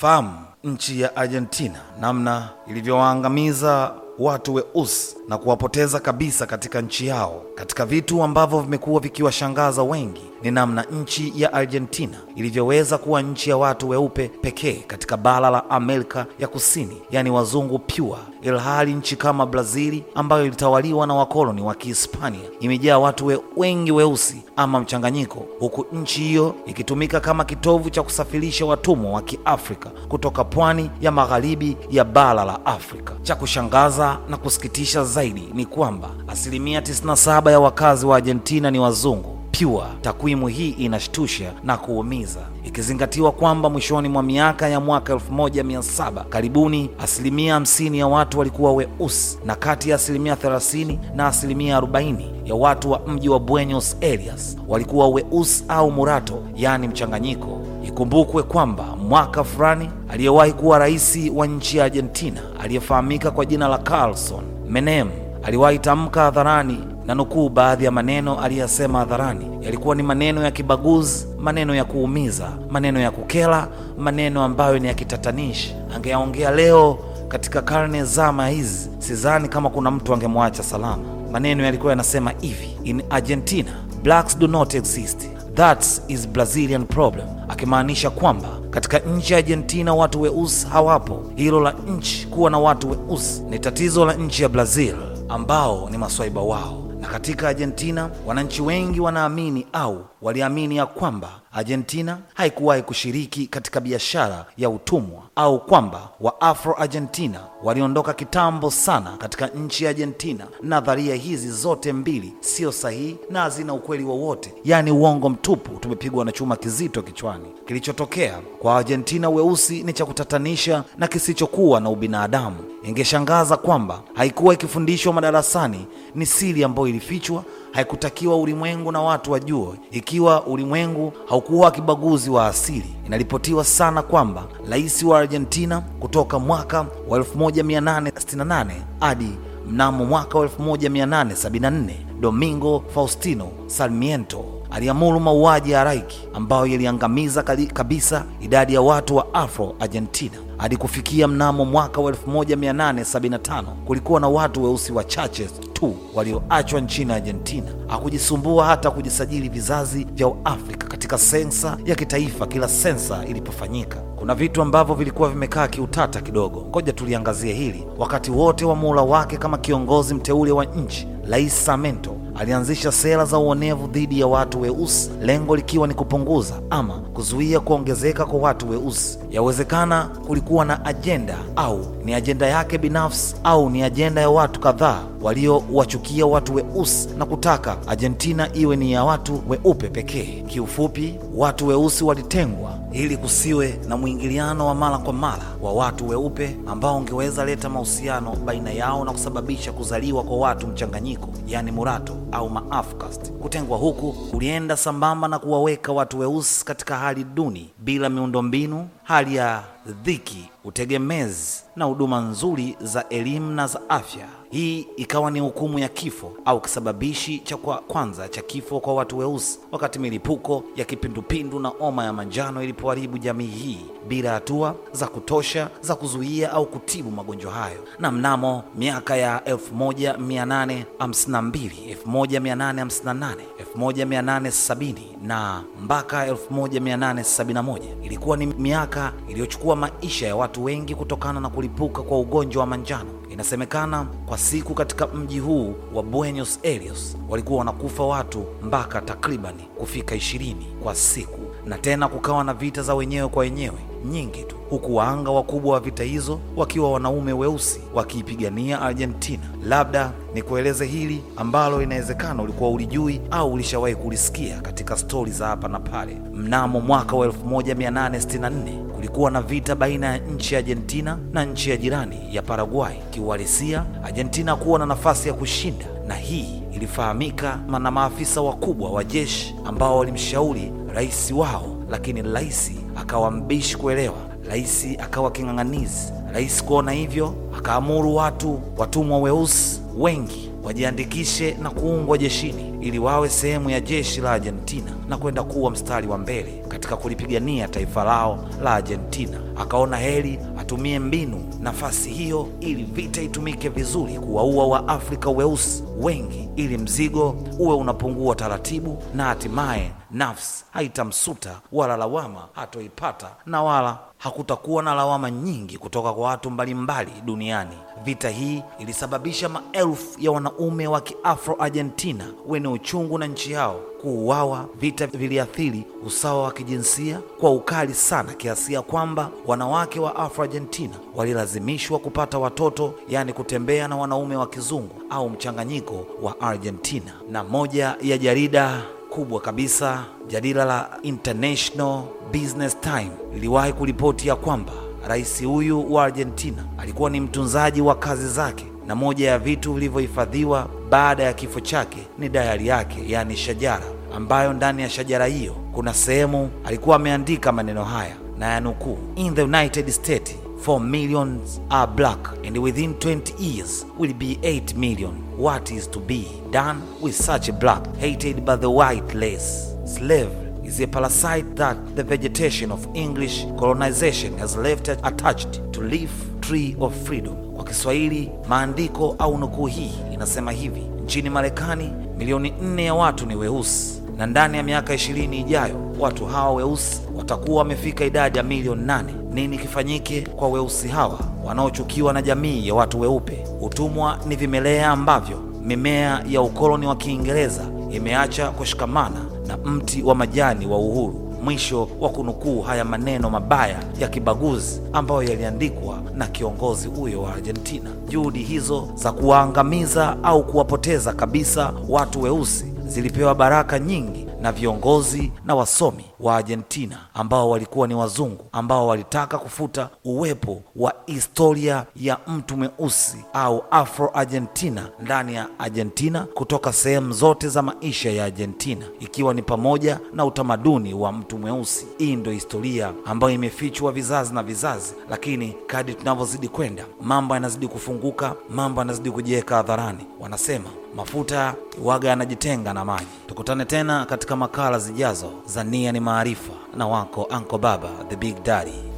Fahamu nchi ya Argentina namna ilivyowaangamiza watu weusi na kuwapoteza kabisa katika nchi yao. Katika vitu ambavyo vimekuwa vikiwashangaza wengi ni namna nchi ya Argentina ilivyoweza kuwa nchi ya watu weupe pekee katika bara la Amerika ya Kusini, yaani wazungu pure, ilhali nchi kama Brazili ambayo ilitawaliwa na wakoloni wa Kihispania imejaa watu we, wengi weusi ama mchanganyiko, huku nchi hiyo ikitumika kama kitovu cha kusafirisha watumwa wa Kiafrika kutoka pwani ya magharibi ya bara la Afrika. Cha kushangaza na kusikitisha zaidi ni kwamba asilimia 97 ya wakazi wa Argentina ni wazungu pure. Takwimu hii inashtusha na kuumiza ikizingatiwa kwamba mwishoni mwa miaka ya mwaka 1700 karibuni asilimia 50 ya watu walikuwa weusi na kati ya asilimia 30 na asilimia 40 ya watu wa mji wa Buenos Aires walikuwa weusi au murato, yaani mchanganyiko. Ikumbukwe kwamba mwaka fulani aliyewahi kuwa rais wa nchi ya Argentina aliyefahamika kwa jina la Carlson Menem aliwahi tamka hadharani na nukuu, baadhi ya maneno aliyasema hadharani yalikuwa ni maneno ya kibaguzi, maneno ya kuumiza, maneno ya kukela maneno ambayo ni ya kitatanishi. Angeyaongea leo katika karne zama hizi, sizani kama kuna mtu angemwacha salama. Maneno yalikuwa yanasema hivi: in Argentina blacks do not exist that is Brazilian problem, akimaanisha kwamba katika nchi ya Argentina watu weusi hawapo. Hilo la nchi kuwa na watu weusi ni tatizo la nchi ya Brazil ambao ni maswaiba wao. Na katika Argentina wananchi wengi wanaamini au waliamini ya kwamba Argentina haikuwahi kushiriki katika biashara ya utumwa au kwamba wa Afro Argentina waliondoka kitambo sana katika nchi ya Argentina. Nadharia hizi zote mbili sio sahihi na hazina ukweli wowote, yaani uongo mtupu. Tumepigwa na chuma kizito kichwani. Kilichotokea kwa Argentina weusi ni cha kutatanisha na kisichokuwa na ubinadamu. Ingeshangaza kwamba haikuwa ikifundishwa madarasani, ni siri ambayo ilifichwa haikutakiwa ulimwengu na watu wajue, ikiwa ulimwengu haukuwa wakibaguzi wa asili. Inaripotiwa sana kwamba rais wa Argentina kutoka mwaka wa 1868 hadi mnamo mwaka wa 1874 Domingo Faustino Sarmiento aliamuru mauaji ya halaiki ambayo yaliangamiza kabisa idadi ya watu wa Afro Argentina hadi kufikia mnamo mwaka wa 1875 kulikuwa na watu weusi wachache tu walioachwa nchini Argentina. Hakujisumbua hata kujisajili vizazi vya Uafrika katika sensa ya kitaifa kila sensa ilipofanyika. Kuna vitu ambavyo vilikuwa vimekaa kiutata kidogo, ngoja tuliangazie hili. Wakati wote wa muhula wake kama kiongozi mteule wa nchi, Rais Sarmiento alianzisha sera za uonevu dhidi ya watu weusi, lengo likiwa ni kupunguza ama kuzuia kuongezeka kwa watu weusi. Yawezekana kulikuwa na ajenda au ni ajenda yake binafsi au ni ajenda ya watu kadhaa waliowachukia watu weusi na kutaka Argentina iwe ni ya watu weupe pekee. Kiufupi, watu weusi walitengwa ili kusiwe na mwingiliano wa mara kwa mara wa watu weupe ambao ungeweza leta mahusiano baina yao na kusababisha kuzaliwa kwa watu mchanganyiko, yani murato au maafcast. Kutengwa huku kulienda sambamba na kuwaweka watu weusi katika hali duni, bila miundombinu, hali ya dhiki, utegemezi na huduma nzuri za elimu na za afya. Hii ikawa ni hukumu ya kifo au kisababishi cha kwa kwanza cha kifo kwa watu weusi, wakati milipuko ya kipindupindu na homa ya manjano ilipoharibu jamii hii bila hatua za kutosha za kuzuia au kutibu magonjwa hayo. Na mnamo miaka ya 1852, 1858, 1870 na mpaka 1871 ilikuwa ni miaka iliyochukua maisha ya watu wengi kutokana na kulipuka kwa ugonjwa wa manjano. Inasemekana kwa siku katika mji huu wa Buenos Aires walikuwa wanakufa watu mpaka takribani kufika ishirini kwa siku, na tena kukawa na vita za wenyewe kwa wenyewe nyingi tu, huku waanga wakubwa wa vita hizo wakiwa wanaume weusi wakiipigania Argentina. Labda nikueleze hili ambalo inawezekana ulikuwa ulijui au ulishawahi kulisikia katika stori za hapa na pale. Mnamo mwaka wa 1864 kulikuwa na vita baina ya nchi ya Argentina na nchi ya jirani ya Paraguay. Kiuhalisia, Argentina kuwa na nafasi ya kushinda, na hii ilifahamika na maafisa wakubwa wa jeshi ambao walimshauri rais wao, lakini rais akawa mbishi kuelewa. Rais akawa king'ang'anizi. Rais kuona hivyo, akaamuru watu watumwa weusi wengi wajiandikishe na kuungwa jeshini ili wawe sehemu ya jeshi la Argentina na kwenda kuwa mstari wa mbele katika kulipigania taifa lao la Argentina. Akaona heri atumie mbinu nafasi hiyo ili vita itumike vizuri, kuwaua Waafrika weusi wengi ili mzigo uwe unapungua taratibu, na hatimaye nafsi haitamsuta wala lawama hatoipata na wala hakutakuwa na lawama nyingi kutoka kwa watu mbalimbali duniani. Vita hii ilisababisha maelfu ya wanaume wa Kiafro Argentina wenye uchungu na nchi yao kuuawa. Vita viliathiri usawa wa kijinsia kwa ukali sana, kiasi ya kwamba wanawake wa Afro Argentina walilazimishwa kupata watoto, yaani kutembea na wanaume wa kizungu au mchanganyiko wa Argentina. Na moja ya jarida kubwa kabisa, jarida la International Business Time liliwahi kuripoti ya kwamba rais huyu wa Argentina alikuwa ni mtunzaji wa kazi zake, na moja ya vitu vilivyohifadhiwa baada ya kifo chake ni dayari yake, yaani shajara, ambayo ndani ya shajara hiyo kuna sehemu alikuwa ameandika maneno haya na ya nukuu, in the United States 4 millions are black and within 20 years will be 8 million. What is to be done with such a black hated by the white race? Slavery is a parasite that the vegetation of English colonization has left attached to leaf tree of freedom. Kwa Kiswahili, maandiko au nukuu hii inasema hivi: nchini Marekani milioni nne ya watu ni weusi na ndani ya miaka ishirini ijayo watu hawa weusi watakuwa wamefika idadi ya milioni nane. Nini kifanyike kwa weusi hawa wanaochukiwa na jamii ya watu weupe? Utumwa ni vimelea ambavyo mimea ya ukoloni wa Kiingereza imeacha kushikamana na mti wa majani wa uhuru. Mwisho wa kunukuu haya maneno mabaya ya kibaguzi ambayo yaliandikwa na kiongozi huyo wa Argentina. Juhudi hizo za kuwaangamiza au kuwapoteza kabisa watu weusi zilipewa baraka nyingi na viongozi na wasomi wa Argentina ambao walikuwa ni wazungu ambao walitaka kufuta uwepo wa historia ya mtu mweusi au Afro Argentina ndani ya Argentina kutoka sehemu zote za maisha ya Argentina ikiwa ni pamoja na utamaduni wa mtu mweusi. Hii ndio historia ambayo imefichwa vizazi na vizazi, lakini kadri tunavyozidi kwenda, mambo yanazidi kufunguka, mambo yanazidi kujiweka hadharani. Wanasema mafuta waga yanajitenga na maji. Tukutane tena katika makala zijazo za Nia ni Maarifa na wako Anko Baba the Big Daddy.